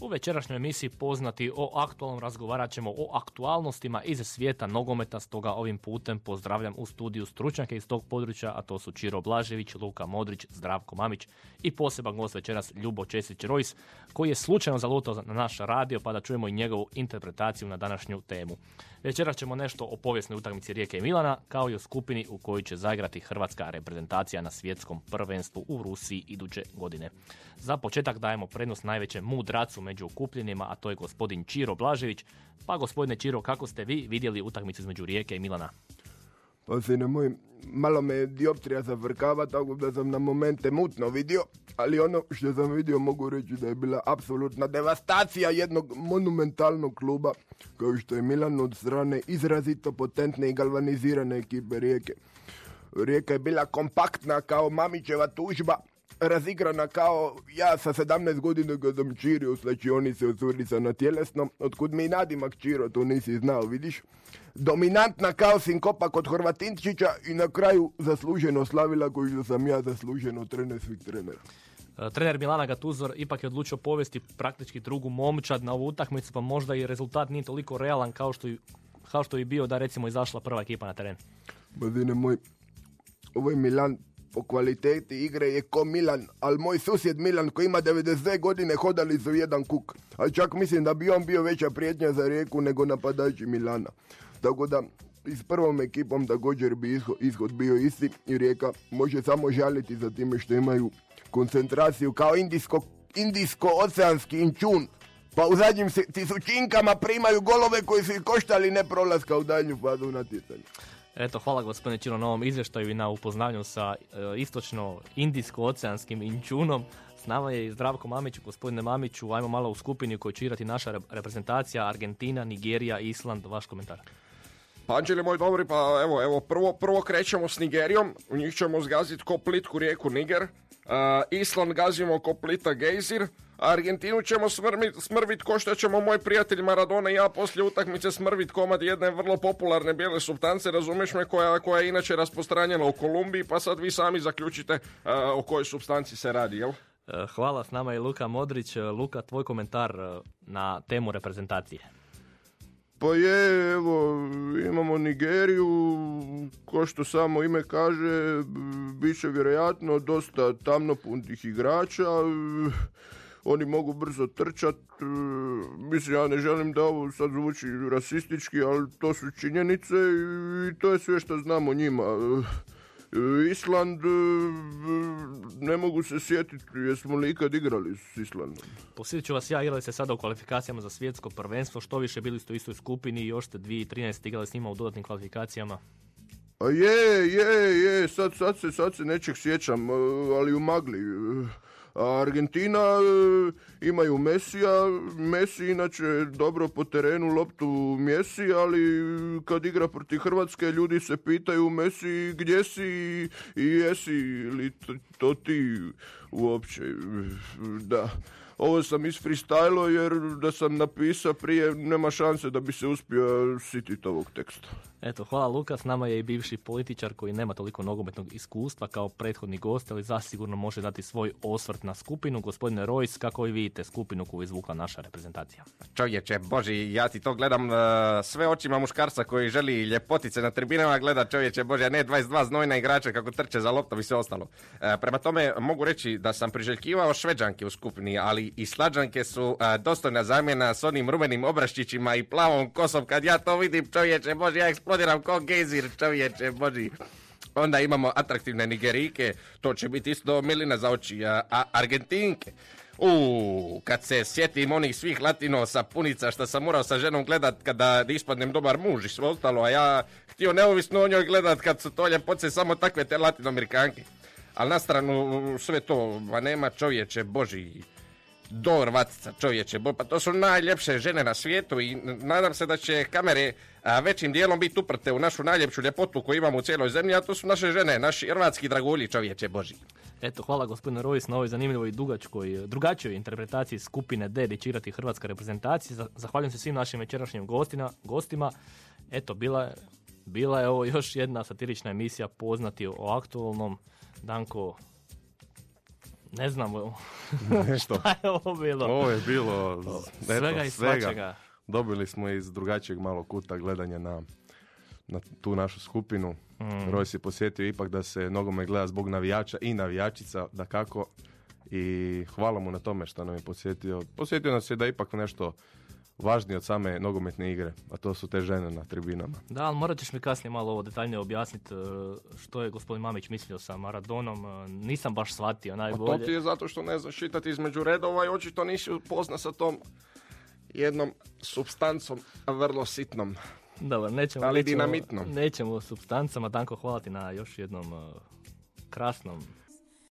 U večerašnjoj emisiji poznati o aktualnom razgovarat ćemo o aktualnostima iz svijeta nogometa, stoga ovim putem pozdravljam u studiju stručnjake iz tog područja, a to su Čiro Blažević, Luka Modrić, Zdravko Mamić i poseban gost večeras Ljubo Česić Rojs, koji je slučajno zalutao na naš radio, pa da čujemo i njegovu interpretaciju na današnju temu. Večeras ćemo nešto o povijesnoj utakmici Rijeke i Milana, kao i o skupini u kojoj će zaigrati hrvatska reprezentacija na svjetskom prvenstvu u Rusiji iduće godine. Za početak dajemo prednost najvećem mudracu okupljenima, a to je gospodin Čiro Blažević. Pa gospodine Čiro, kako ste vi vidjeli utakmicu između Rijeke i Milana? Pa se moj, malo me dioptrija zavrkava, tako da sam na momente mutno vidio, ali ono što sam vidio mogu reći da je bila apsolutna devastacija jednog monumentalnog kluba, kao što je Milan od strane izrazito potentne i galvanizirane ekipe Rijeke. Rijeka je bila kompaktna kao Mamićeva tužba, razigrana kao ja sa 17 godina kad sam čirio u slačionice od na tjelesnom, otkud mi nadimak čiro, to nisi znao, vidiš. Dominantna kao sinkopa kod Horvatinčića i na kraju zasluženo slavila što sam ja zasluženo trener svih trenera. E, trener Milana Gatuzor ipak je odlučio povesti praktički drugu momčad na ovu utakmicu, pa možda i rezultat nije toliko realan kao što, i, kao što je bio da recimo izašla prva ekipa na teren. Bazine moj, ovo je Milan po kvaliteti igre je ko Milan, ali moj susjed Milan koji ima 92 godine hodali su jedan kuk. Ali čak mislim da bi on bio veća prijetnja za rijeku nego napadači Milana. Tako da i s prvom ekipom također bi ishod, bio isti i rijeka može samo žaliti za time što imaju koncentraciju kao indijsko, indijsko-oceanski inčun. Pa u zadnjim tisućinkama primaju golove koji su ih koštali ne prolaska u daljnju fazu natjecanja. Eto, hvala gospodine Čino na ovom izvještaju i na upoznanju sa e, istočno-indijsko-oceanskim inčunom. S nama je Zdravko Mamić, gospodine Mamiću, ajmo malo u skupini koju će irati naša reprezentacija, Argentina, Nigerija, Island, vaš komentar. Anđeli moj dobri, pa evo, evo prvo, prvo krećemo s Nigerijom, u njih ćemo zgaziti ko plitku rijeku Niger, uh, Island gazimo ko plita Gejzir, Argentinu ćemo smrvit, smrvit ko što ćemo moj prijatelj Maradona i ja poslije utakmice smrvit komad jedne vrlo popularne bijele substance, razumiješ me, koja, koja je inače rasprostranjena u Kolumbiji, pa sad vi sami zaključite o kojoj substanci se radi, jel? E, hvala, s nama je Luka Modrić. E, Luka, tvoj komentar na temu reprezentacije. Pa je, evo, imamo Nigeriju, ko što samo ime kaže, bit će vjerojatno dosta tamnopuntih igrača, oni mogu brzo trčat, e, mislim ja ne želim da ovo sad zvuči rasistički, ali to su činjenice i to je sve što znamo o njima. E, Island, e, ne mogu se sjetiti, jesmo li ikad igrali s Islandom? Posjetit ću vas ja, igrali ste sada u kvalifikacijama za svjetsko prvenstvo, što više bili ste u istoj skupini i još ste 2013. igrali s njima u dodatnim kvalifikacijama. A je, je, je, sad, sad, se, sad se nečeg sjećam, ali u magli. Argentina e, imaju Mesija, Messi inače dobro po terenu loptu mjesi, ali kad igra protiv Hrvatske ljudi se pitaju Messi gdje si i jesi li to ti uopće. Da. Ovo sam isfreestilo jer da sam napisao prije nema šanse da bi se uspio sititi ovog teksta. Eto, hvala Luka, s nama je i bivši političar koji nema toliko nogometnog iskustva kao prethodni gost, ali zasigurno može dati svoj osvrt na skupinu. Gospodine Rojs, kako vi vidite skupinu koju je izvukla naša reprezentacija? Čovječe, Boži, ja ti to gledam uh, sve očima muškarca koji želi ljepotice na tribinama, gleda čovječe, Bože, a ne 22 znojna igrača kako trče za loptom i sve ostalo. Uh, prema tome, mogu reći da sam priželjkivao šveđanke u skupini, ali i slađanke su uh, dostojna zamjena s onim rumenim obraščićima i plavom kosom. Kad ja to vidim, čovječe, Bože, ja eksplodiram ko gejzir, čovječe, Boži. Onda imamo atraktivne Nigerike, to će biti isto milina za oči, a Argentinke. U, kad se sjetim onih svih latino punica što sam morao sa ženom gledat kada ispadnem dobar muž i sve ostalo, a ja htio neovisno o njoj gledat kad su to ljepoce samo takve te latinoamerikanke. Ali na stranu sve to, ma nema čovječe, boži, Dorvatica čovječe, pa to su najljepše žene na svijetu i nadam se da će kamere a, većim dijelom biti uprte u našu najljepšu ljepotu koju imamo u cijeloj zemlji, a to su naše žene, naši hrvatski dragulji čovječe Boži. Eto, hvala gospodine Rojs na ovoj zanimljivoj i dugačkoj, drugačijoj interpretaciji skupine D dičirati hrvatska reprezentacija. Zahvaljujem se svim našim večerašnjim gostima. gostima. Eto, bila, bila je ovo još jedna satirična emisija poznati o aktualnom. Danko, Ne znam, Nešto. šta je ovo bilo? Ovo je bilo z- eto, Svega i svačega. Dobili smo iz drugačijeg malo kuta gledanja na, na tu našu skupinu. Mm. Rojs je posjetio ipak da se nogomet gleda zbog navijača i navijačica, da kako. I hvala mu na tome što nam je posjetio. Posjetio nas je da ipak nešto važnije od same nogometne igre, a to su te žene na tribinama. Da, ali morat ćeš mi kasnije malo ovo detaljnije objasniti e, što je gospodin Mamić mislio sa Maradonom. E, Nisam baš shvatio Pa to najbolje. ti je zato što ne znaš čitati između redova i očito nisi upozna sa tom jednom substancom vrlo sitnom. Dobro, nećemo, Ali nećemo, dinamitnom. nećemo substancama. Danko, hvala ti na još jednom e, krasnom